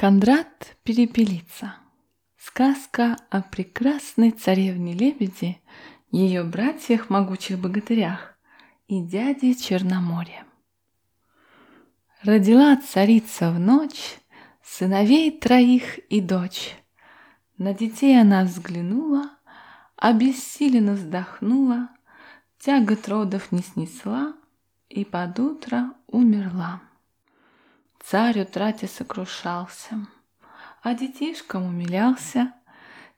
Кондрат Перепелица. Сказка о прекрасной царевне-лебеди, ее братьях могучих богатырях и дяде Черноморье. Родила царица в ночь сыновей троих и дочь. На детей она взглянула, обессиленно вздохнула, тягот родов не снесла и под утро умерла. Царь утрате сокрушался, а детишкам умилялся.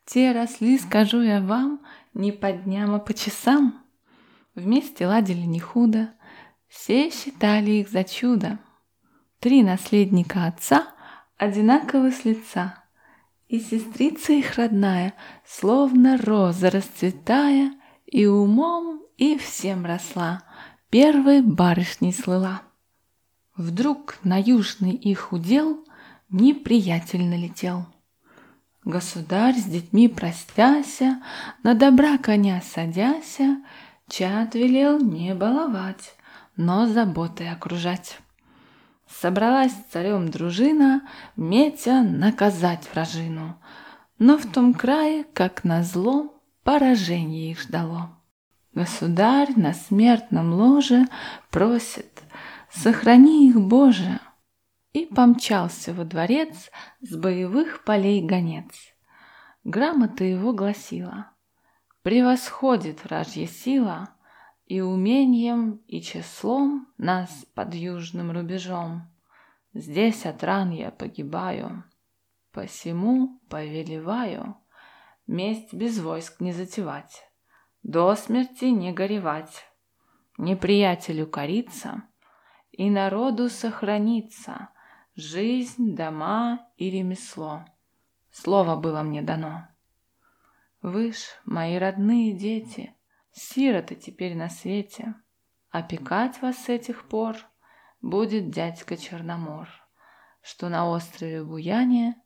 Те росли, скажу я вам, не по дням, а по часам. Вместе ладили не худо, все считали их за чудо. Три наследника отца одинаковы с лица, и сестрица их родная, словно роза расцветая, и умом, и всем росла, первой барышней слыла. Вдруг на южный их удел неприятель налетел. Государь с детьми простяся, на добра коня садяся, чад велел не баловать, но заботой окружать. Собралась царем дружина, метя наказать вражину, но в том крае, как назло, поражение их ждало. Государь на смертном ложе просит сохрани их, Боже!» И помчался во дворец с боевых полей гонец. Грамота его гласила «Превосходит вражья сила и умением, и числом нас под южным рубежом. Здесь от ран я погибаю, посему повелеваю месть без войск не затевать, до смерти не горевать, неприятелю кориться — и народу сохранится жизнь, дома и ремесло. Слово было мне дано. Вы ж, мои родные дети, сироты теперь на свете. Опекать вас с этих пор будет дядька Черномор, что на острове Буяне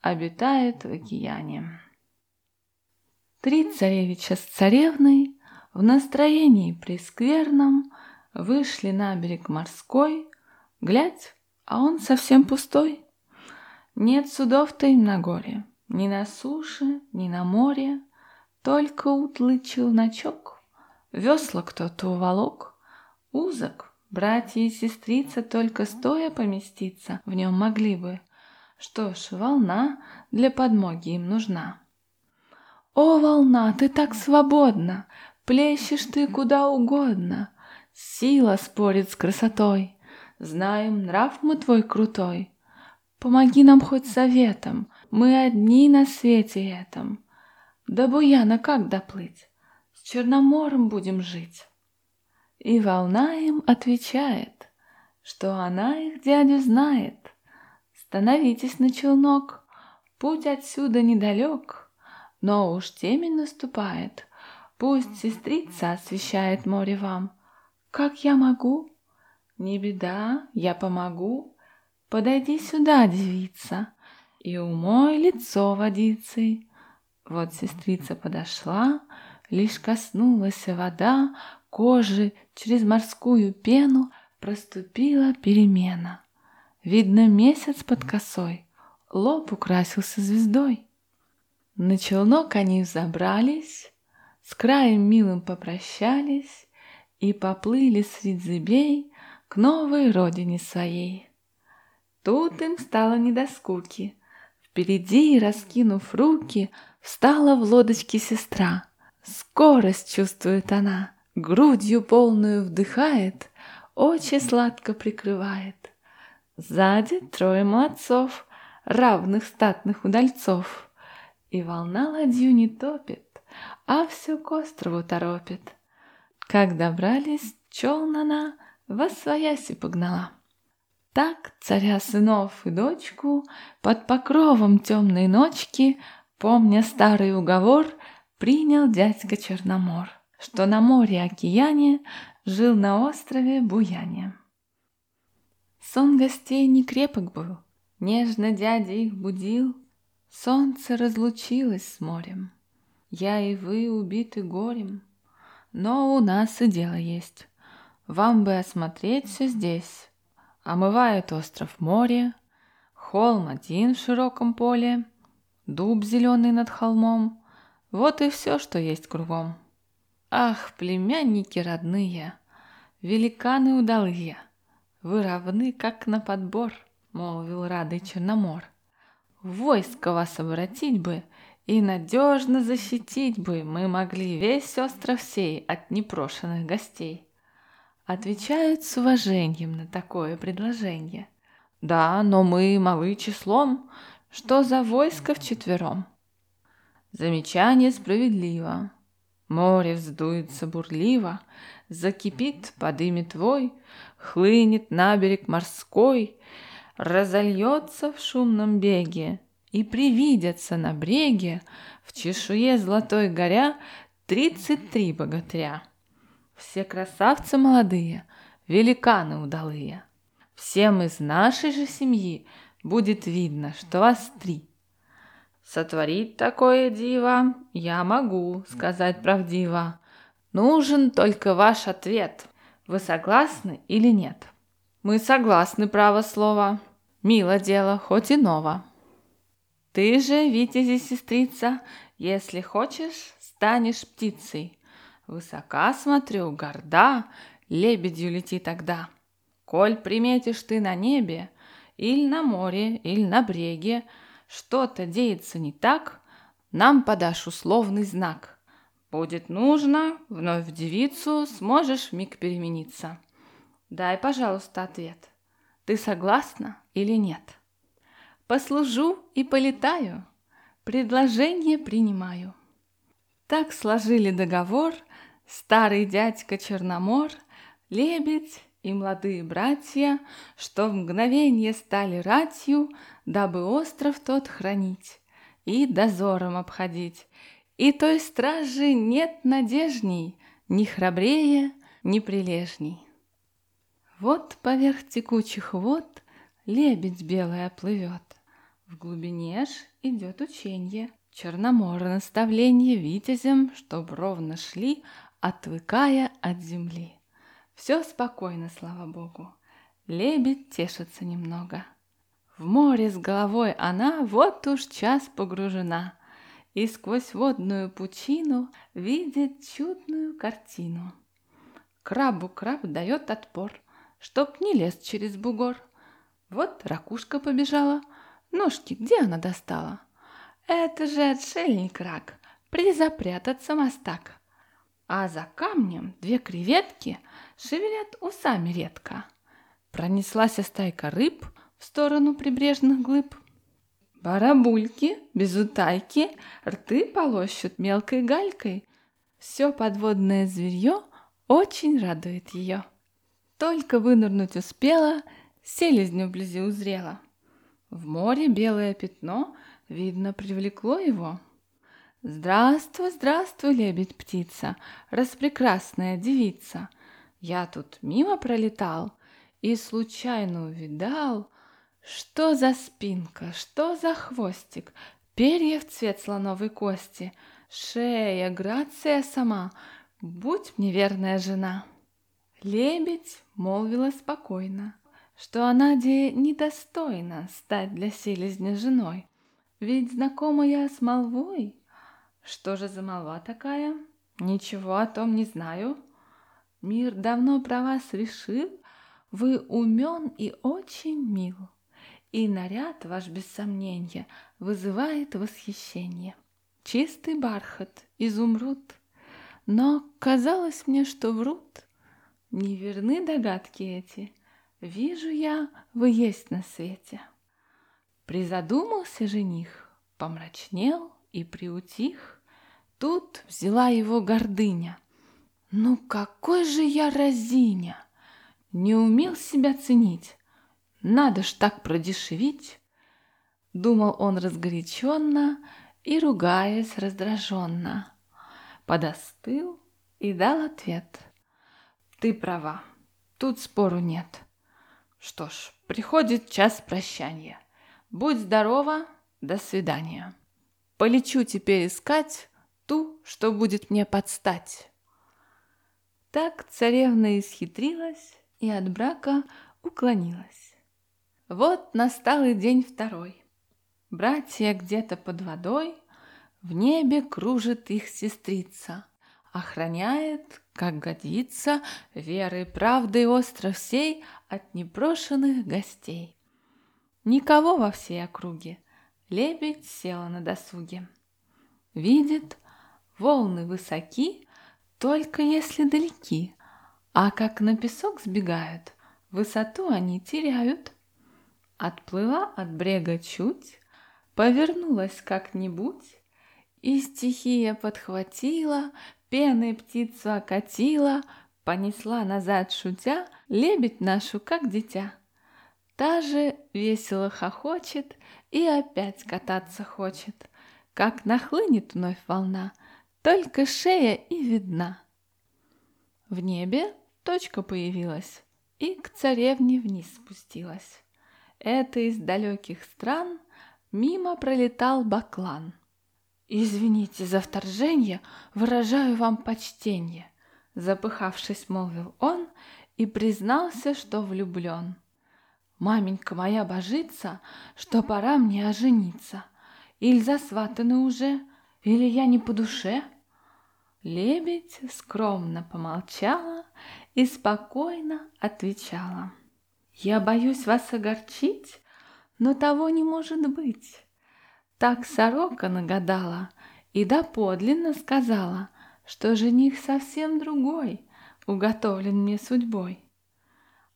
обитает в океане. Три царевича с царевной в настроении прескверном Вышли на берег морской, глядь, а он совсем пустой. Нет судов-то им на горе, ни на суше, ни на море, Только утлый челночок, весла кто-то уволок. Узок, братья и сестрица только стоя поместиться в нем могли бы. Что ж, волна для подмоги им нужна. О, волна, ты так свободна, плещешь ты куда угодно — Сила спорит с красотой, Знаем, нрав мы твой крутой. Помоги нам хоть советом, Мы одни на свете этом. До Буяна как доплыть? С Черномором будем жить. И волна им отвечает, Что она их дядю знает. Становитесь на челнок, Путь отсюда недалек, Но уж темень наступает, Пусть сестрица освещает море вам — как я могу? Не беда, я помогу. Подойди сюда, девица, и умой лицо водицей. Вот сестрица подошла, лишь коснулась вода кожи через морскую пену, проступила перемена. Видно месяц под косой, лоб украсился звездой. На челнок они взобрались, с краем милым попрощались, и поплыли средь зыбей к новой родине своей. Тут им стало не до скуки. Впереди, раскинув руки, встала в лодочке сестра. Скорость чувствует она, грудью полную вдыхает, очи сладко прикрывает. Сзади трое молодцов, равных статных удальцов. И волна ладью не топит, а все к острову торопит. Как добрались, челн она во свояси погнала. Так царя сынов и дочку под покровом темной ночки, помня старый уговор, принял дядька Черномор, что на море-океане жил на острове Буяне. Сон гостей не крепок был, нежно дядя их будил, солнце разлучилось с морем, я и вы убиты горем. Но у нас и дело есть. Вам бы осмотреть все здесь. Омывает остров море, Холм один в широком поле, дуб зеленый над холмом. Вот и все, что есть кругом. Ах, племянники родные, великаны удалые, Вы равны, как на подбор, молвил радый Черномор. Войско вас обратить бы и надежно защитить бы мы могли весь остров сей от непрошенных гостей. Отвечают с уважением на такое предложение. Да, но мы малы числом, что за войско вчетвером? Замечание справедливо. Море вздуется бурливо, Закипит, подымет твой, Хлынет на берег морской, Разольется в шумном беге, И привидятся на бреге В чешуе золотой горя Тридцать три богатыря. Все красавцы молодые, Великаны удалые. Всем из нашей же семьи Будет видно, что вас три. Сотворить такое диво я могу сказать правдиво. Нужен только ваш ответ. Вы согласны или нет? Мы согласны, право слово. Мило дело, хоть и ново. Ты же, Витязи, сестрица, если хочешь, станешь птицей. Высока смотрю, горда, лебедью лети тогда. Коль приметишь ты на небе, или на море, или на бреге, что-то деется не так, нам подашь условный знак. Будет нужно, вновь в девицу сможешь миг перемениться. Дай, пожалуйста, ответ. Ты согласна или нет? Послужу и полетаю, предложение принимаю. Так сложили договор старый дядька Черномор, лебедь и молодые братья, что в мгновение стали ратью, дабы остров тот хранить и дозором обходить. И той стражи нет надежней, ни храбрее, ни прилежней. Вот поверх текучих вод лебедь белая плывет. В глубине ж идет ученье, Черномора наставление витязям, Чтоб ровно шли, отвыкая от земли. Все спокойно, слава богу. Лебедь тешится немного. В море с головой она вот уж час погружена И сквозь водную пучину видит чудную картину. Крабу краб дает отпор, чтоб не лез через бугор. Вот ракушка побежала, ножки где она достала? Это же отшельник рак, призапрятаться мастак. А за камнем две креветки шевелят усами редко. Пронеслась стайка рыб в сторону прибрежных глыб. Барабульки, без утайки, рты полощут мелкой галькой. Все подводное зверье очень радует ее. Только вынырнуть успела, селезню вблизи узрела. В море белое пятно, видно, привлекло его. Здравствуй, здравствуй, лебедь-птица, распрекрасная девица. Я тут мимо пролетал и случайно увидал, что за спинка, что за хвостик, перья в цвет слоновой кости, шея, грация сама, будь мне верная жена. Лебедь молвила спокойно, что она де недостойна стать для селезня женой, ведь знакома я с молвой. Что же за молва такая? Ничего о том не знаю. Мир давно про вас решил, вы умен и очень мил, и наряд ваш, без сомнения, вызывает восхищение. Чистый бархат, изумруд, но казалось мне, что врут. Не верны догадки эти, вижу я, вы есть на свете. Призадумался жених, помрачнел и приутих, тут взяла его гордыня — ну какой же я разиня! Не умел себя ценить. Надо ж так продешевить. Думал он разгоряченно и, ругаясь раздраженно. Подостыл и дал ответ. Ты права, тут спору нет. Что ж, приходит час прощания. Будь здорова, до свидания. Полечу теперь искать ту, что будет мне подстать. Так царевна исхитрилась и от брака уклонилась. Вот настал и день второй. Братья где-то под водой, В небе кружит их сестрица, Охраняет, как годится, Верой, правдой остров сей От непрошенных гостей. Никого во всей округе, Лебедь села на досуге. Видит, волны высоки, Только если далеки, А как на песок сбегают, Высоту они теряют. Отплыла от брега чуть, Повернулась как-нибудь, И стихия подхватила, Пеной птицу окатила, Понесла назад шутя Лебедь нашу, как дитя. Та же весело хохочет И опять кататься хочет, Как нахлынет вновь волна, Только шея и видна. В небе точка появилась, И к царевне вниз спустилась. Это из далеких стран Мимо пролетал баклан. «Извините за вторжение, выражаю вам почтение», Запыхавшись, молвил он И признался, что влюблен. «Маменька моя божится, что пора мне ожениться. Или засватаны уже, или я не по душе?» Лебедь скромно помолчала и спокойно отвечала. Я боюсь вас огорчить, но того не может быть. Так сорока нагадала и доподлинно сказала, что жених совсем другой, уготовлен мне судьбой.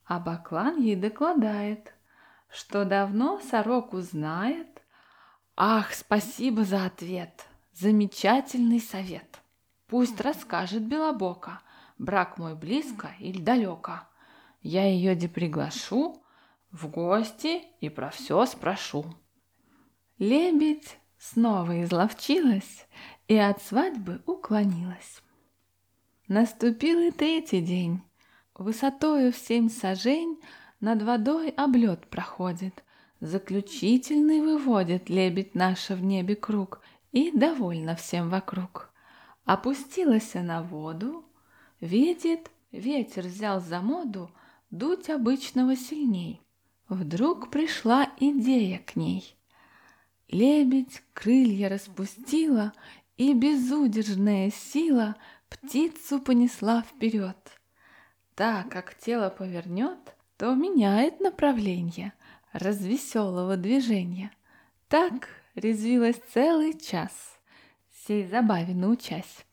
А Баклан ей докладает, что давно сороку знает. Ах, спасибо за ответ, замечательный совет. Пусть расскажет Белобока, брак мой близко или далеко. Я ее де приглашу в гости и про все спрошу. Лебедь снова изловчилась и от свадьбы уклонилась. Наступил и третий день. Высотою в семь сажень над водой облет проходит. Заключительный выводит лебедь наша в небе круг и довольна всем вокруг. Опустилась на воду, видит, ветер взял за моду — дуть обычного сильней. Вдруг пришла идея к ней. Лебедь крылья распустила, и безудержная сила птицу понесла вперед. Так как тело повернет, то меняет направление развеселого движения. Так резвилась целый час, сей забаве научась.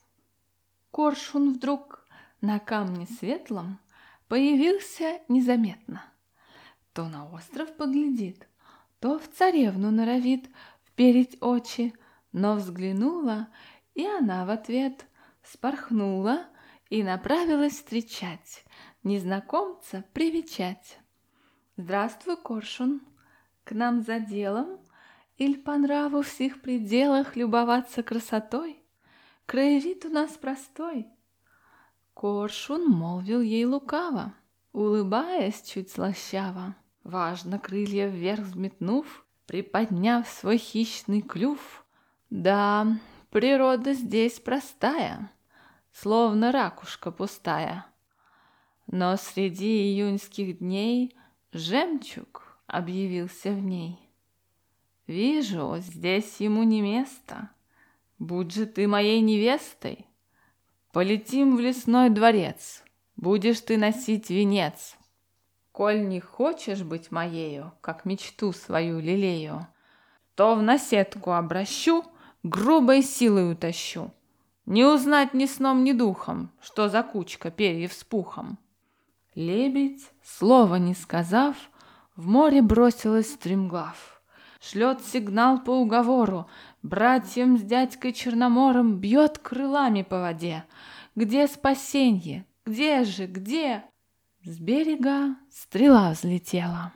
Коршун вдруг на камне светлом появился незаметно. То на остров поглядит, то в царевну норовит вперить очи, но взглянула, и она в ответ спорхнула и направилась встречать, незнакомца привечать. «Здравствуй, Коршун, к нам за делом, Иль по нраву в сих пределах любоваться красотой? Краевид у нас простой — Коршун молвил ей лукаво, улыбаясь чуть слащаво, Важно крылья вверх взметнув, приподняв свой хищный клюв. Да, природа здесь простая, словно ракушка пустая. Но среди июньских дней жемчуг объявился в ней. Вижу, здесь ему не место, будь же ты моей невестой, Полетим в лесной дворец, будешь ты носить венец. Коль не хочешь быть моею, как мечту свою лелею, то в наседку обращу, грубой силой утащу. Не узнать ни сном, ни духом, что за кучка перьев с пухом. Лебедь, слова не сказав, в море бросилась стремглав. Шлет сигнал по уговору, Братьям с дядькой Черномором бьет крылами по воде. Где спасенье? Где же, где? С берега стрела взлетела.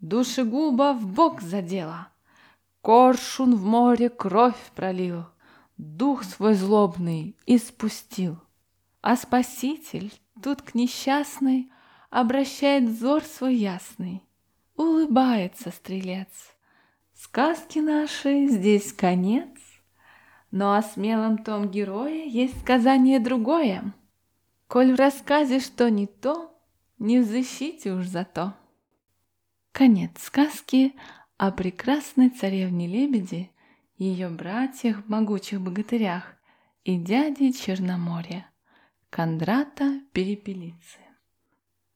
Душегуба в бок задела. Коршун в море кровь пролил, Дух свой злобный испустил. А спаситель тут к несчастной Обращает взор свой ясный. Улыбается стрелец — Сказки наши здесь конец, но о смелом том герое есть сказание другое. Коль в рассказе что не то, не в защите уж за то. Конец сказки о прекрасной царевне-лебеди, ее братьях, могучих богатырях и дяде Черноморья, Кондрата Перепелицы.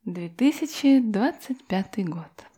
2025 год.